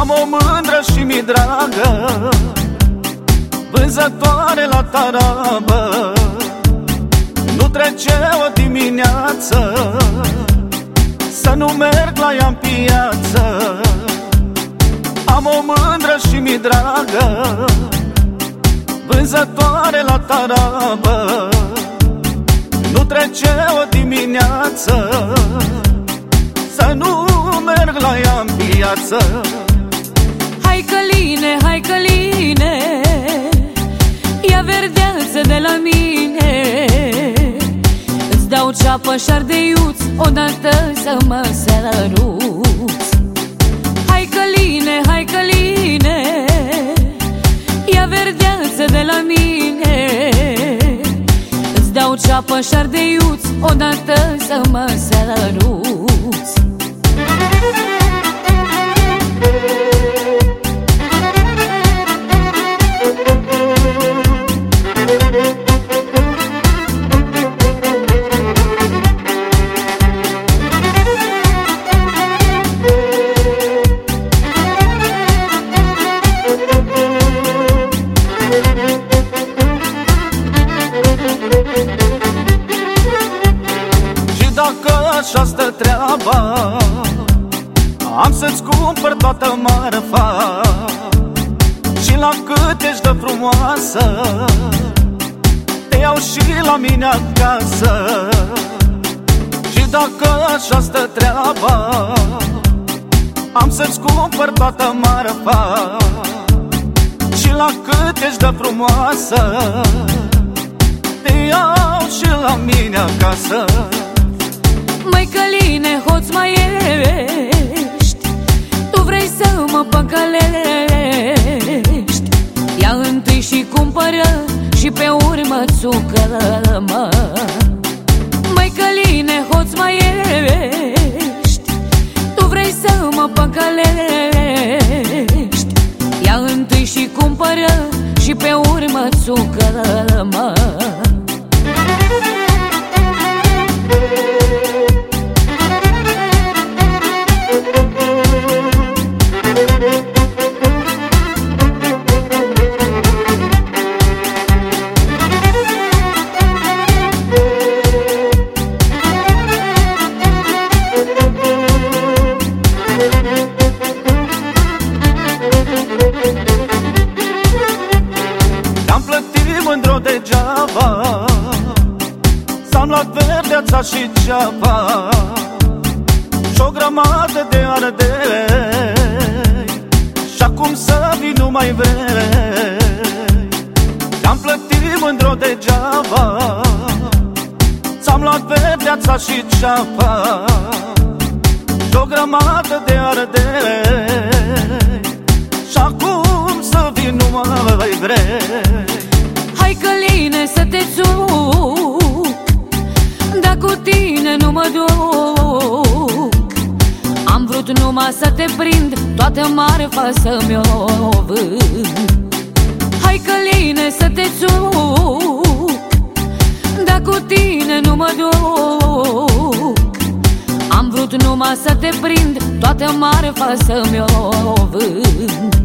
Am o mândră și mi dragă Vânzătoare la tarabă. Nu trece o dimineață Să nu merg la ea în piață. Am o mândră și mi dragă Vânzătoare la tarabă. Nu trece o dimineață Să nu merg la ea în piață. Hai căline, hai căline. Ia verdeață de la mine. Îți dau ceapă și ardeiuț Odată să mă săruți Hai căline, hai căline. Ia verdeață de la mine. Îți dau ceapă și ardeiuț Odată să mă săruți Și dacă așa stă treaba Am să-ți cumpăr toată marfa. Și la cât ești de frumoasă Te iau și la mine acasă. Și dacă așa stă treaba Am să-ți cumpăr toată marfa. Și la cât ești de frumoasă. Te iau și la mine acasă. Măi căline, hoț mai ești? Tu vrei să mă păcălești? Ia întâi și cumpără Și pe urmă țucă-mă Măi căline, hoț mai ești? Tu vrei să mă păcălești pe urmă țucă-mă degeaba S-am luat verdeața și ceapa Și o grămadă de ardei Și acum să vii nu mai vrei Te-am plătit mândro degeaba. S-am luat verdeața și ceapa Și o grămadă de ardei Și acum să vii nu mai vrei Hai căline să te țuc Dar cu tine nu mă duc. Am vrut numai să te prind Toată marfa să-mi o vând Hai căline să te țuc Dar cu tine nu mă duc. Am vrut numai să te prind Toată marfa să-mi o vând